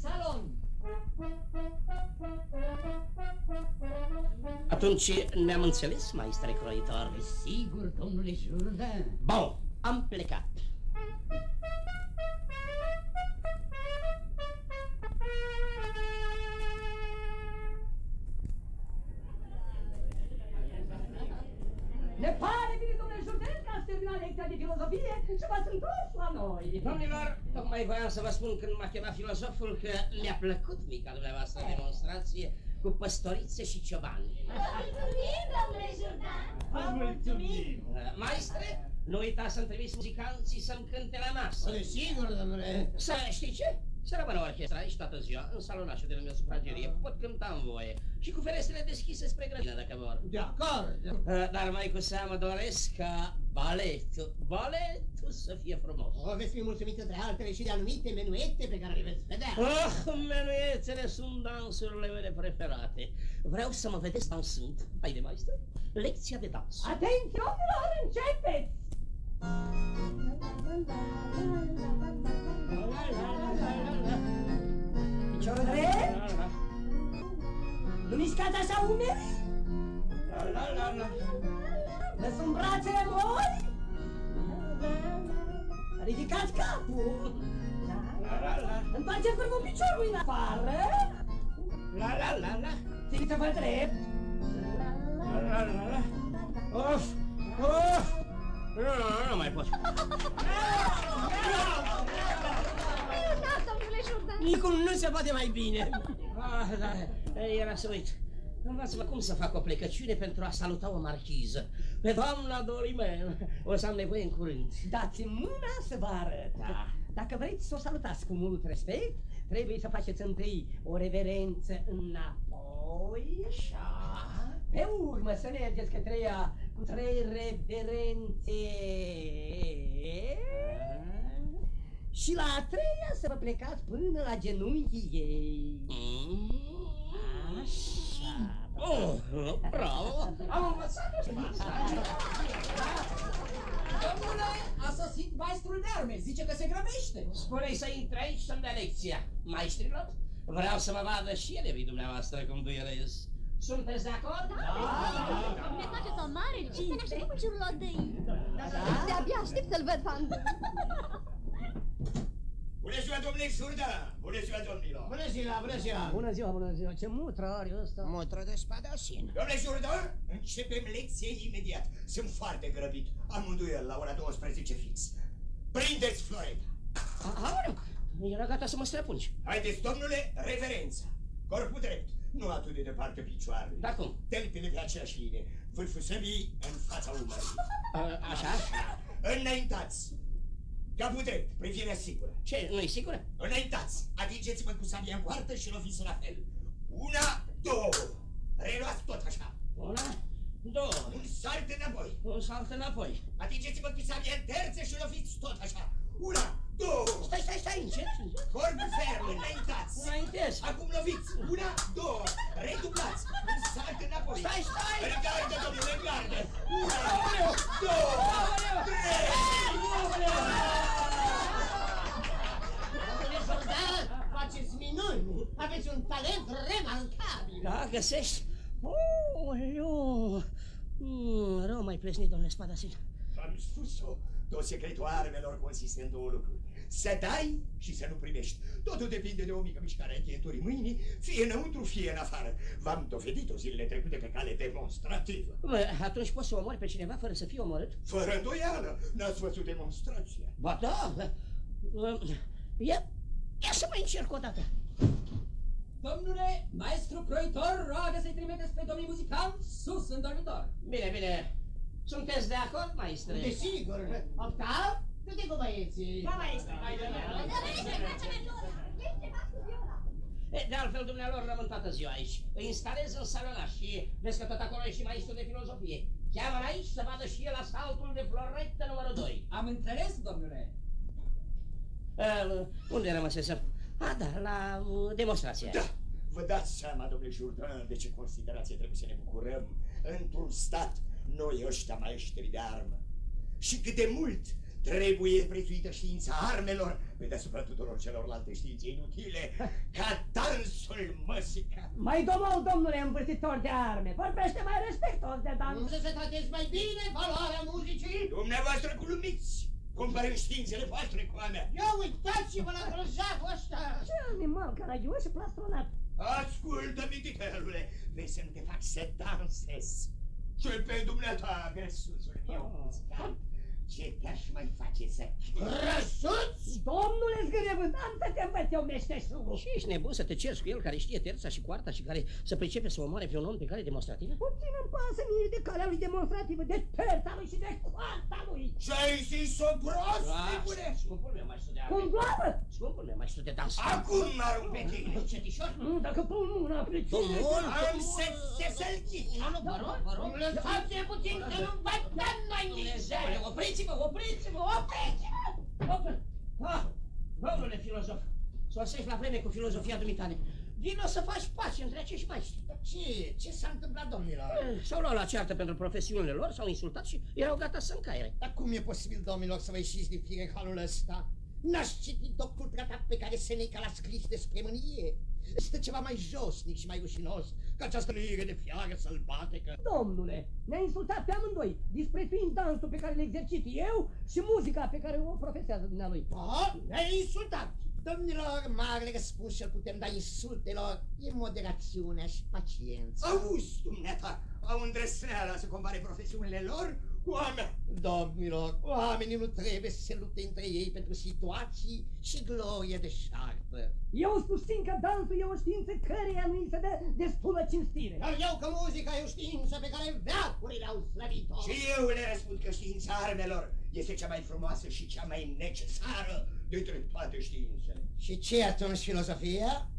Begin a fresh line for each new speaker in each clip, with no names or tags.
salon.
Atunci ne-am înțeles, maestre croitor.
Sigur, domnule Jourdain.
Bun, am plecat. Să vă spun când m-a chemat filozoful că mi-a plăcut mica dumneavoastră demonstrație cu păstorițe și ciobani.
Mulțumim, domnule Jourdan!
Vă mulțumim!
Uh, Maestre, nu uitați să-mi trimis muzicanții să-mi cânte la masă.
Sigur, domnule.
Să știi ce? Să rămână orchestra aici toată ziua, în salonașul de lângă sufragerie. Pot cânta în voie. Și cu ferestrele deschise spre grădină, dacă vor.
De acord.
Uh, Dar mai cu seamă doresc ca baletul, baletul să fie frumos.
O veți fi mulțumit între altele și de anumite menuete pe care le veți vedea.
Oh, menuetele sunt dansurile mele preferate. Vreau să mă vedeți dansând. Haide, maestre, lecția de dans.
Atenție, domnilor, începeți! Piciorul drept, nu mișcați așa umerii,
La, la, la, la.
Lăsăm brațele voi, ridicați capul,
La, la, la.
întoarceți vârful piciorului în afară,
La, la, la, la.
țineți-vă drept,
La, la, la, la. Of! Of! Nu, nu, nu mai pot.
Minunat, domnule Jourdan!
Nicum nu se poate mai bine.
Ah, da, era să uit. Învață-mă cum să fac o plecăciune pentru a saluta o marchiză. Pe doamna Dolimen o să am nevoie în curând.
dați-mi mâna să vă arăt.
Da.
Dacă vreți să o salutați cu mult respect, trebuie să faceți întâi o reverență înapoi. Așa. Pe urmă să mergeți către ea cu trei reverențe. Și la a treia să vă plecați până la genunchii ei.
Mm.
Așa.
Oh, bravo! Am învățat
Domnule, a sosit maestrul de arme, zice că se grăbește.
Spune-i să intre aici să-mi dea lecția. Maestrilor, vreau să mă vadă și elevii dumneavoastră cum duelez. Sunteți de acord?
Ne faceți o mare cinste cu ciurlodăi. De-abia aștept să-l văd fandul.
Bună ziua, domnule Jourdan! Bună ziua, domnilor!
Bună ziua, bună ziua.
Bună ziua, bună ziua. Ce mutră are ăsta?
Motră de spadasin.
Domnule Jourdan, începem lecția imediat. Sunt foarte grăbit. Am un duel la ora 12 fix. Prindeți Floreta!
Aoleu, era gata să mă străpungi.
Haideți, domnule, reverența. Corpul drept, nu atât de departe picioarele.
Da cum?
Telpile pe aceeași linie, vârful săbii în fața umărului.
A, așa?
Înaintați! Capul drept, privirea sigură.
Ce, nu-i sigură?
Înaintați! Atingeți-vă cu sabia în poartă și loviți la fel. Una, două. Reluați tot așa.
Una, două,
Un salt înapoi.
un salt înapoi.
Atingeți-vă cu sabia în terțe și loviți tot așa. Una, două.
Stai, stai, stai, încet, încet.
Corpul ferm, înaintați.
Înaintez.
Acum loviți. Una, două. Redublați. Un salt înapoi.
Stai, stai!
În gardă, domnule, în gardă. Una, două, trei.
Domnule Jordan, faceți minuni. Aveți un talent remarcabil.
Da, găsești? Oh, eu... Mm, rău mai plesnit, domnule Spadasin.
Am spus-o. Tot secretul armelor consistă în două lucruri. Să dai și să nu primești. Totul depinde de o mică mișcare a încheieturii mâinii, fie înăuntru, fie în afară. V-am dovedit-o zilele trecute pe cale demonstrativă.
Bă, atunci poți să omori pe cineva fără să fie omorât?
Fără îndoială, n-ați văzut demonstrația.
Ba da, bă. Bă, ia, ia să mai încerc o dată.
Domnule, maestru croitor roagă să-i trimiteți pe domnii muzicanți sus în dormitor.
Bine, bine. Sunteți de acord, maestre?
Desigur. Octav, du-te cu băieții.
Da, maestre, frate-mea, Ești ceva cu viola.
E, De altfel, dumnealor, rămân toată ziua aici. Îi instalez în salonaș și vezi că tot acolo e și maestru de filozofie. Cheamă aici să vadă și el asaltul de floretă numărul 2.
Am înțeles, domnule.
Uh, unde rămăsesem? A, da, la uh, demonstrație.
Da, vă dați seama, domnule Jourdan, de ce considerație trebuie să ne bucurăm într-un stat noi ăștia maestri de armă. Și cât de mult Trebuie prețuită știința armelor pe deasupra tuturor celorlalte științe inutile, ca dansul măsica.
Mai domnul, domnule învârtitor de arme, vorbește mai respectos de dans.
Unde să tratezi mai bine valoarea muzicii?
Dumneavoastră glumiți, comparând științele voastre cu a mea.
Ia uitați-vă la grozavul ăsta!
Ce animal caragios și plastronat.
Ascultă, mititelule, vrei să nu te fac să dansezi? Ce pe dumneata, gresuțul meu muzical, ce te-aș mai face să
Răsuți!
Domnule zgârevânt, am să te învăț eu meșteșugul.
Și ești nebun să te ceri cu el care știe terța și coarta și care să pricepe să omoare pe un om pe cale demonstrativă?
Puțin îmi pasă mie de calea lui demonstrativă, de terța lui și de coarta lui.
Ce-ai zis-o prost,
Ah,
nebune?
Scumpul meu maestru de
Cum
arme.
gloabă?
Scumpul meu maestru de dans.
Acum mă arunc pe tine.
Încetișor.
Nu, dacă pun mâna pe tine...
Domnul,
Am să te sălghiți.
Nu, nu, vă rog, vă rog.
Lăsați-ne puțin să nu batem noi
Dumnezeule,
niște!
Opriți-vă, opriți-vă, opriți-vă! Opri! Ah, domnule filozof, sosești la vreme cu filozofia dumitale. Vino să faci pace între acești maestri.
Ce? Ce s-a întâmplat, domnilor?
Eh, S-au luat la ceartă pentru profesiunile lor, s-au insultat și erau gata să încaiere.
Dar cum e posibil, domnilor, să vă ieșiți din fire în halul ăsta? N-ați citit docul tratat pe care Seneca l-a scris despre mânie? Este ceva mai josnic și mai rușinos ca această lire de fiară sălbatecă.
Domnule, ne-a insultat pe amândoi, disprețuind dansul pe care îl exercit eu și muzica pe care o profesează dumnealui.
A, ne-ai insultat! Domnilor, marele răspuns ce putem da insultelor e moderațiunea și paciența.
Auzi, dumneata, au îndrăsneala să compare profesiunile lor cu a mea.
Domnilor, oamenii nu trebuie să se lupte între ei pentru situații și glorie de șarpă.
Eu susțin că dansul e o știință căreia nu îi se dă destulă cinstire.
Iar eu că muzica e o știință pe care veacurile au slăvit-o.
Și eu le răspund că știința armelor este cea mai frumoasă și cea mai necesară dintre toate științele.
Și ce atunci filozofia?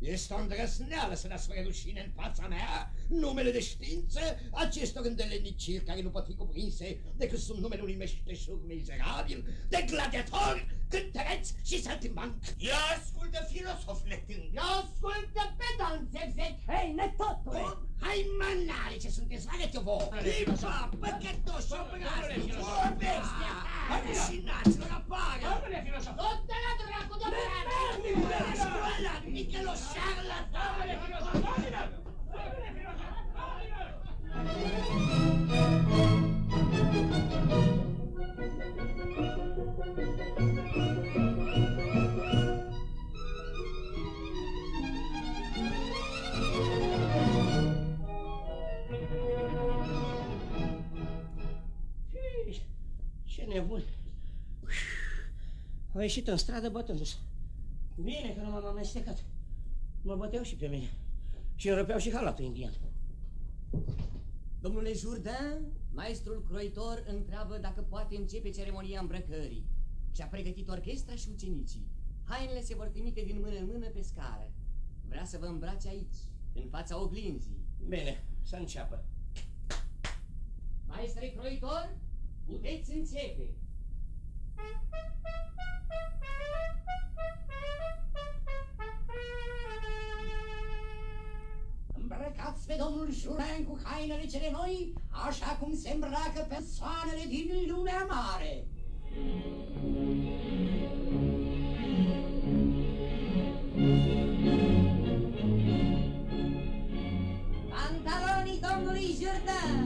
Este o îndrăsneală să dați rușine în fața mea numele de știință acestor îndeleniciri care nu pot fi cuprinse decât sub numele unui meșteșug mizerabil, de gladiator, cântăreț și saltimbanc.
Ia ascultă, filosof netâng.
Ascultă pe danțezec!
Hei, netotule!
Bun, hai mânare ce sunteți, arăți-o vouă! Lipa, păcătoși, obrazi, o bestia, rușinaților apară!
Domnule filozof!
Mână! Școala, Nicolo șarlatan!
Domnule filozof! Domnule! Domnule filozof! Domnule! Ce- Ce nebun! Au ieșit în stradă bătându-se. Bine că nu m-am amestecat. Mă băteau și pe mine. Și îmi răpeau și halatul indian.
Domnule Jourdain, maestrul croitor întreabă dacă poate începe ceremonia îmbrăcării și a pregătit orchestra și ucenicii. Hainele se vor trimite din mână în mână pe scară. Vrea să vă îmbrace aici, în fața oglinzii.
Bine, să înceapă.
Maestre croitor, puteți începe.
Îmbrăcați pe domnul Juran cu hainele cele noi, așa cum se îmbracă persoanele din lumea mare.
Pantalonii domnului Jourdain!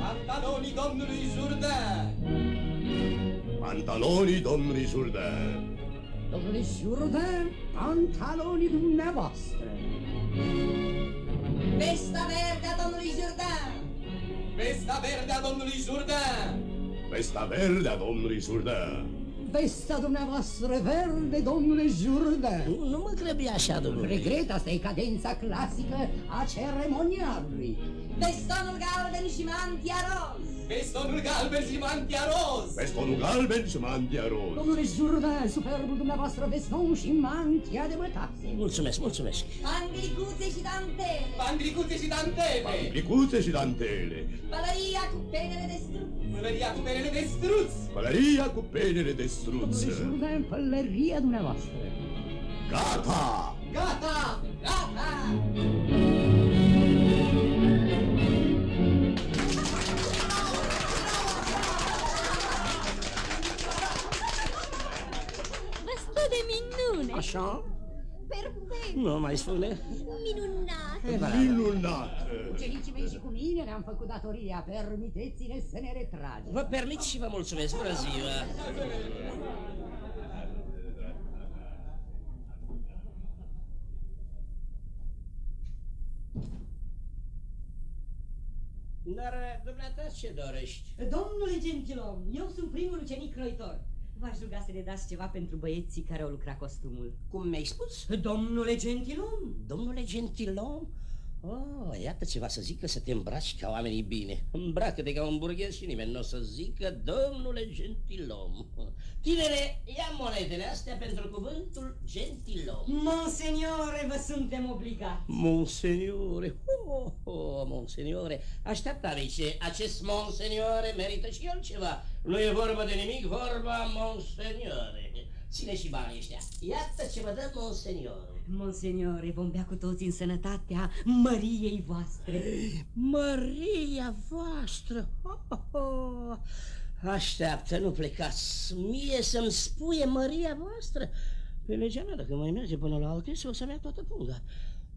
Pantalonii domnului Jourdain!
Pantalonii domnului Jourdain.
Domnule Jourdain, pantalonii dumneavoastră.
Vesta verde a domnului Jourdain!
Vesta verde a domnului Jourdain!
Vesta verde a domnului Jourdain.
Vesta dumneavoastră verde, domnule Jourdain.
Nu, nu mă grăbi așa, domnule.
Regret, asta e cadența clasică a ceremonialului.
Vestonul galben și mantia roz!
Vestonul galben și mantia roz!
Vestonul galben și mantia roz.
Domnule Jourdain, superbul dumneavoastră veston și mantia de bătație.
Mulțumesc, mulțumesc.
Panglicuțe și dantele!
Pandricuțe și dantele!
Plicuțe și dantele.
Pălăria cu penele de struț!
Mânăria cu penele de struț!
Pălăria cu penele de struț.
Domnule Jourdain, pălăria dumneavoastră.
Gata!
Gata!
Gata!
Mai spune.
Minunat!
Minunat!
Ucenicii mei și cu mine ne-am făcut datoria. Permiteți-ne să ne retragem.
Vă permit și vă mulțumesc. Bună ziua! Dar, dumneata, ce dorești?
Domnule gentilom, eu sunt primul ucenic croitor. V-aș ruga să ne dați ceva pentru băieții care au lucrat costumul.
Cum mi-ai spus?
Domnule gentilom!
Domnule gentilom? Oh, iată ceva să zică să te îmbraci ca oamenii bine. Îmbracă-te ca un burghez și nimeni nu o să zică, domnule gentilom. Tinere, ia monedele astea pentru cuvântul gentilom.
Monseniore, vă suntem obligați.
Monseniore, oh, oh, monseniore, așteaptă amice, acest monseniore merită și el ceva. Nu e vorba de nimic, vorba monseniore. Ține și banii ăștia. Iată ce vă dă monseniore.
Monseniore, vom bea cu toții în sănătatea măriei voastre.
Maria voastră! Ho, ho, ho. Așteaptă, nu plecați. Mie să-mi spuie Maria voastră. Pe legea mea, dacă mai merge până la alte, o să-mi ia toată punga.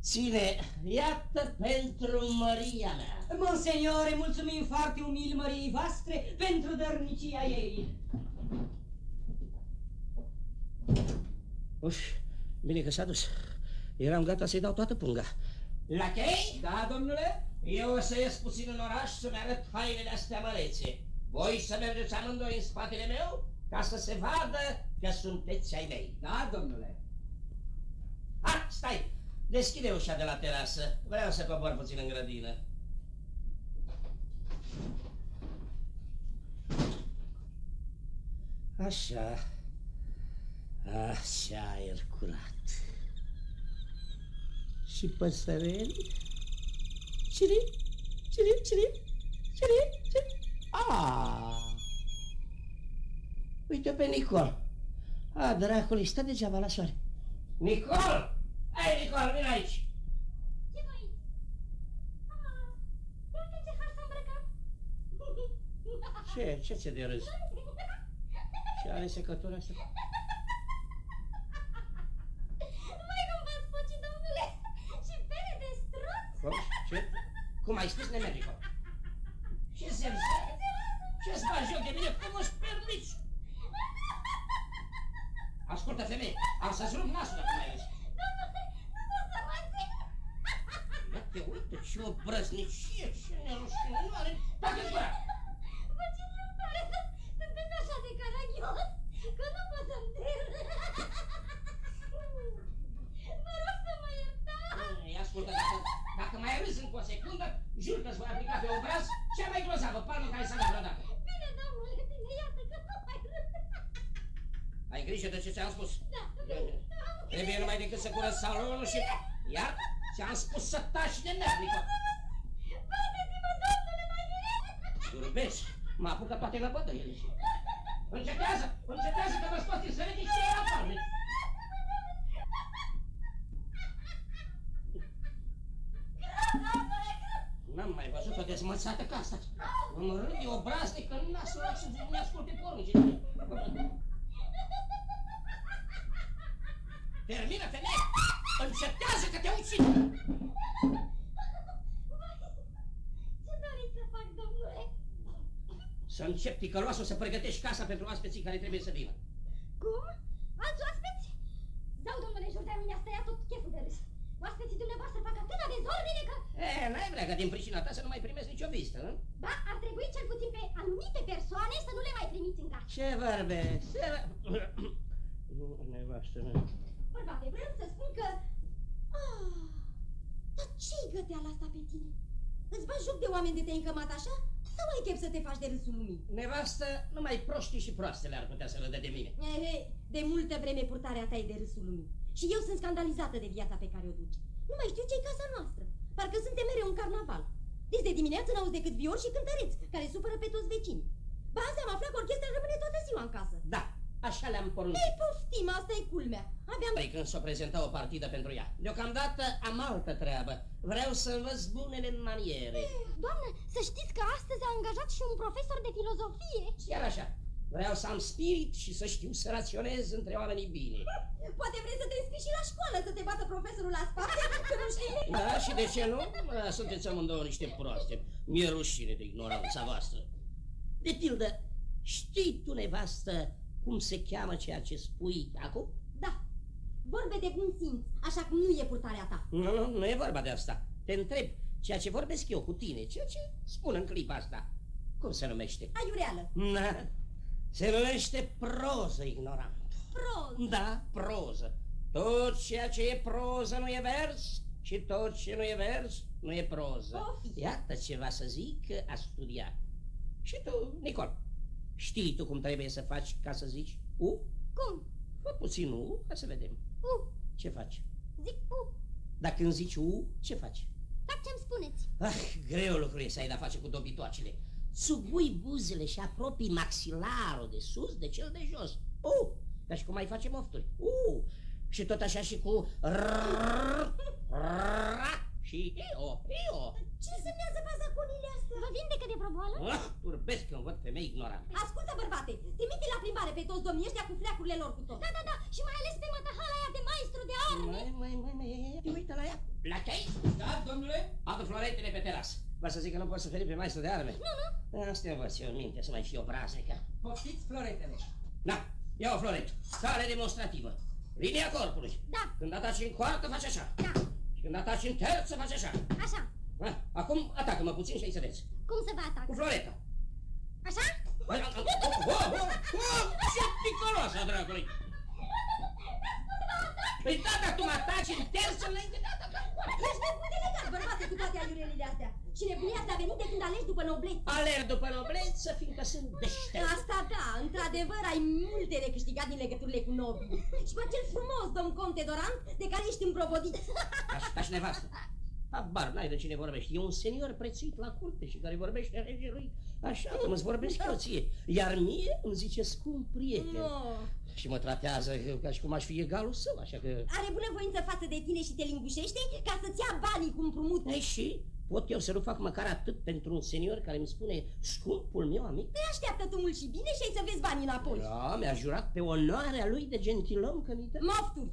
Ține, iată pentru Maria mea.
Monseniore, mulțumim foarte umil măriei voastre pentru dărnicia ei.
Uf, bine că s-a dus. Eram gata să-i dau toată punga. La chei?
Da, domnule?
Eu o să ies puțin în oraș să-mi arăt hainele astea mărețe. Voi să mergeți amândoi în spatele meu ca să se vadă că sunteți ai mei.
Da, domnule.
Ah, stai! Deschide ușa de la terasă. Vreau să cobor puțin în grădină. Așa. Așa, aer curat. Și păsăreli? Cine? Cine? Cine? Cine? Cine? Ah! Uite pe Nicol. A, dracului, stă degeaba la soare. Nicol! Hai, Nicol, vin aici!
Ce mai? Ah, uite ce har s-a îmbrăcat!
Ce? Ce ți de râs? Ce are secătura asta?
Mai cum v-ați spocit, domnule! Și pere de struț!
Cum? Ce? Cum ai spus, nemernico? Ce se Ce-ți bagi joc de mine? Cum îți permiți? Ascultă, femeie, am să-ți rup nasul dacă mai vezi.
Domnule, nu pot să mă țin!
Ia te uite, ce obrăznicie, ce nerușinare. Tacă-ți gura!
Vă cer iertare, sunteți așa de caragios, că nu pot să-mi țin! Vă rog să mă iertați!
Ei, ascultă, dacă, dacă mai râzi încă o secundă, jur că-ți voi aplica pe obraz cea mai grozavă palmă care s-a dat vreodată.
Bine, domnule, bine, iată că nu mai râd!
Ai grijă de ce ți-am spus.
Da, bine, am
Trebuie numai decât să curăț salonul și... Iar ți-am spus să taci de nervică.
Bateți-mă, domnule, mai bine!
Urbești, mă apucă toate lăpădăile. Încetează, încetează că vă scoți în sărătii și era palme. N-am mai văzut o dezmățată ca asta. Îmi râde obraznic că nasul ăla și nu asculte poruncile. Termină, femeie! Încetează că te ucid!
Ce doriți să fac, domnule?
Să încep ticăloasă să pregătești casa pentru oaspeții care trebuie să vină.
Cum? Alți oaspeți? Zău, domnule, jur de mi-a stăiat tot cheful de râs. Oaspeții dumneavoastră fac atâta dezordine că...
E, n-ai vrea ca din pricina ta să nu mai primesc nicio vizită, nu?
Da, ar trebui cel puțin pe anumite persoane să nu le mai trimiți în casă.
Ce vorbe? Ce Nu, nevastă mea.
Bărbate, vreau să spun că... Ah, dar ce-i găteala asta pe tine? Îți bagi joc de oameni de te-ai încămat așa? Sau ai chef să te faci de râsul lumii?
Nevastă, numai proștii și proastele ar putea să râdă de mine.
He, he, de multă vreme purtarea ta e de râsul lumii. Și eu sunt scandalizată de viața pe care o duci. Nu mai știu ce-i casa noastră. Parcă suntem mereu în carnaval. Deci de dimineață n-auzi decât viori și cântăreți, care supără pe toți vecinii. Ba azi am aflat că orchestra rămâne toată ziua în casă.
Da, așa le-am poruncit.
Ei, poftim, asta e culmea. Abia am...
Păi când s-o prezenta o partidă pentru ea. Deocamdată am altă treabă. Vreau să învăț bunele maniere.
Doamnă, să știți că astăzi a angajat și un profesor de filozofie.
Chiar așa. Vreau să am spirit și să știu să raționez între oamenii bine.
Poate vrei să te înscrii și la școală, să te bată profesorul la spate, că nu știi?
Da, și de ce nu? Bă, Sunteți amândouă niște proaste. Mi-e rușine de ignoranța voastră. De pildă, știi tu, nevastă, cum se cheamă ceea ce spui acum?
Da, vorbe de bun simț, așa cum nu e purtarea ta.
Nu, nu, nu e vorba de asta. Te întreb, ceea ce vorbesc eu cu tine, ceea ce spun în clipa asta, cum se numește?
Aiureală,
Na, se numește proză, ignorant.
proz.
Da, proză. Tot ceea ce e proză nu e vers și tot ce nu e vers nu e proză.
Of.
Iată ceva să zic a studiat. Și tu, Nicol, știi tu cum trebuie să faci ca să zici U?
Cum?
Fă puțin U ca să vedem.
U,
Ce faci?
zic U,
Dacă când zici U, ce faci?
fac ce-mi spuneți.
Ah, greu lucru e să ai de-a face cu dobitoacele. Sugui buzele și apropii maxilarul de sus de cel de jos. U, ca și cum mai face mofturi. U, și tot așa și cu r, r, și io, io.
Ce semnează bazaconile astea? Vă vindecă de vreo boală?
Ah, turbesc când văd femei ignorante.
Ascultă, bărbate, trimite la plimbare pe toți domnii ăștia cu fleacurile lor cu tot. Da, da, da, și mai ales pe mătăhala aia de maestru de arme.
Mai, mai, mai, mai, te uită la ea. La ce
Da, domnule?
Adu floretele pe terasă. Vă să zic că nu pot să feri pe maestru de arme.
Nu, nu,
Asta învăț eu în minte, să mai fie obraznică.
Poftiți floretele.
Da, ia o floretă. Stare demonstrativă. Linia corpului.
da,
Când ataci în coartă, faci așa.
da,
Și când ataci în terță, faci așa.
așa.
Ah, Acum atacă-mă puțin și ai să vezi.
Cum să vă atac?
Cu floreta.
Așa?
Oh, oh, oh, oh, ce picoloasă, dragului! Păi da, dar tu mă ataci în terță înainte de a ataca în coartă.
Ești nebun de legat, bărbate, cu toate aiurelile astea. Și nebunia asta a venit de când alegi după nobleți.
Alerg după nobleță, fiindcă sunt deștept.
Asta da, într-adevăr ai multe de câștigat din legăturile cu nobili. Și pe acel frumos domn conte Doran, de care ești împrovodit.
Așa și nevastă. Habar n-ai de cine vorbești. E un senior prețuit la curte și care vorbește regelui așa cum îți vorbesc eu ție. Iar mie îmi zice scump prieten.
No.
Și mă tratează ca și cum aș fi egalul său, așa că...
Are bunăvoință față de tine și te lingușește ca să-ți ia banii cu împrumut.
Ei, și pot eu să nu fac măcar atât pentru un senior care îmi spune scumpul meu amic?
Te așteaptă tu mult și bine și ai să vezi banii înapoi.
Da, mi-a jurat pe onoarea lui de gentilom că mi dă.
Mofturi.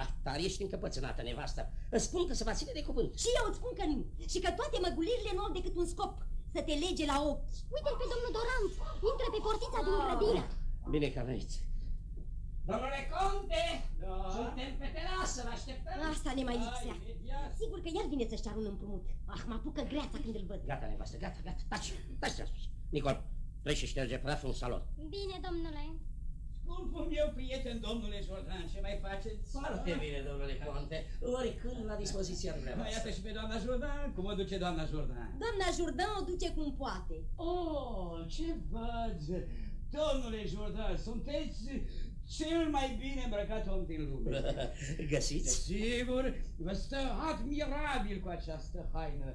Ah, dar ești încăpățânată, nevastă. Îți spun că se va ține de cuvânt.
Și eu îți spun că nu. Și că toate măgulirile nu au decât un scop. Să te lege la ochi. Uite-l pe domnul Dorant. Intră pe portița din grădină.
Bine că a venit. Domnule Conte, suntem pe terasă, vă așteptăm.
Asta ne mai lipsea.
imediat.
Sigur că iar vine să-și ceară un împrumut. Ah, mă apucă greața când îl văd.
Gata, nevastă, gata, gata, taci, taci, ți-am spus. Nicol, treci și șterge praful în salon.
Bine, domnule.
Scumpul meu prieten, domnule Jordan, ce mai faceți?
Foarte bine, domnule Conte, oricând la dispoziția
Mai iată
dumneavoastră.
și pe doamna Jordan. Cum o duce doamna Jordan?
Doamna Jourdan o duce cum poate.
Oh, ce văd! Domnule Jordan, sunteți cel mai bine îmbrăcat om din lume.
Găsiți?
Sigur, vă stă admirabil cu această haină.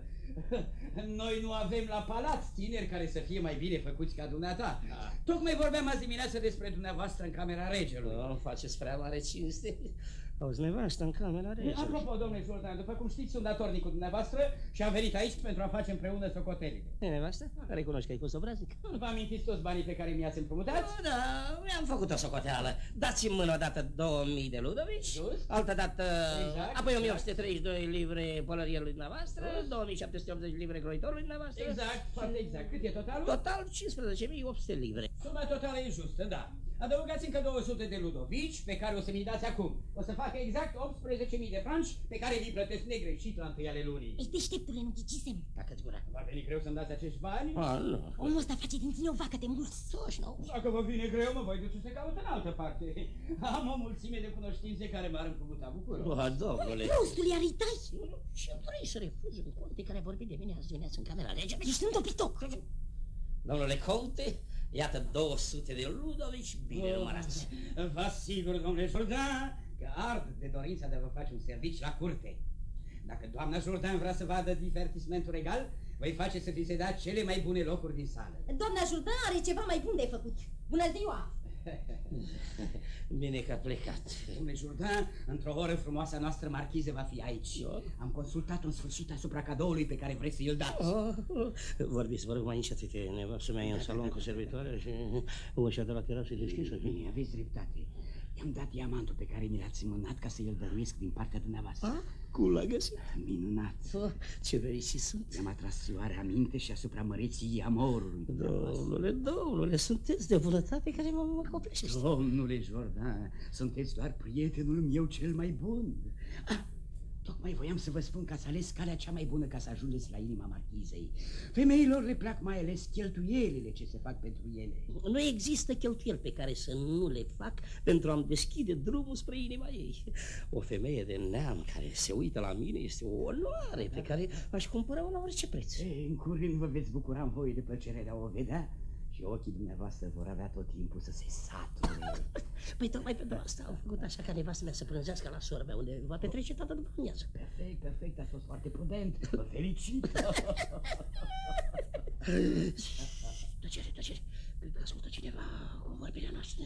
Noi nu avem la palat tineri care să fie mai bine făcuți ca dumneata.
Da.
Tocmai vorbeam azi dimineață despre dumneavoastră în camera regelui.
Nu, faceți prea mare cinste. Auzi, nevastă, în camera regelui.
Apropo, domnule Jordan, după cum știți, sunt datornic cu dumneavoastră și am venit aici pentru a face împreună socotelile.
E, nevastă? Recunoști că ai fost obraznic?
Vă amintiți toți banii pe care mi-ați împrumutat?
Da, da, mi-am făcut o socoteală. Dați-mi mână odată 2000 de ludovici,
Just.
altă dată,
Exact,
apoi
exact.
1832 livre pălărierului dumneavoastră,
Just.
2780 livre croitorului dumneavoastră.
Exact, foarte exact. Cât e totalul?
Total 15.800 livre.
Suma totală e justă, da. Adăugați încă 200 de ludovici pe care o să mi dați acum. O să facă exact 18.000 de franci pe care vi plătesc negreșit la întâi ale lunii.
Ei, deșteptule, nu ghicisem.
Dacă-ți gura.
Va veni greu să-mi dați acești bani?
A, nu.
Omul ăsta face din tine o vacă de mulți.
Toși, nu?
Dacă vă vine greu, mă voi duce să caut în altă parte. Am o mulțime de cunoștințe care m-ar împrumuta bucuros.
Ba, domnule.
Prostul, iar îi dai.
Și am vrei să refuz un conte care a vorbit de mine azi dimineață în camera regelui.
Ești întopitoc.
Domnule conte, iată 200 de ludovici bine numărați.
Vă asigur, domnule Jordan, că ard de dorința de a vă face un servici la curte. Dacă doamna Jordan vrea să vadă divertismentul regal, voi face să vi se dea cele mai bune locuri din sală.
Doamna Jourdan are ceva mai bun de făcut. Bună ziua!
Bine că a plecat.
Domnule Jourdain, într-o oră frumoasa noastră marchiză va fi aici.
Da?
Am consultat în sfârșit asupra cadoului pe care vreți să-i dați.
Oh, oh. Vorbiți, vă rog, mai încet, uite, nevastă mea e în salon cu servitoarea și ușa de la terasă e deschisă.
Bine, aveți dreptate. I-am dat diamantul pe care mi l-ați mânat ca să-l dăruiesc din partea dumneavoastră.
Ah, cum l-a găsit?
Minunat.
Oh, ce fericit sunt.
Mi-am atras oare aminte și asupra măreției amorului.
Domnule, domnule, sunteți de bunătate care mă, mă copleșește.
Domnule Jordan, sunteți doar prietenul meu cel mai bun. Ah, tocmai voiam să vă spun că ați ales calea cea mai bună ca să ajungeți la inima marchizei. Femeilor le plac mai ales cheltuielile ce se fac pentru ele.
Nu există cheltuieli pe care să nu le fac pentru a-mi deschide drumul spre inima ei. O femeie de neam care se uită la mine este o onoare pe care aș cumpăra la orice preț.
Ei, în curând vă veți bucura în voi de plăcere de a o vedea și ochii dumneavoastră vor avea tot timpul să se sature.
Păi tocmai pentru asta au făcut așa ca nevastă mea să prânzească la sorbea unde va petrece toată după amiază.
Perfect, perfect, ați fost foarte prudent. Vă felicit.
Tăcere, tăcere. Cred că ascultă cineva convorbirea noastră.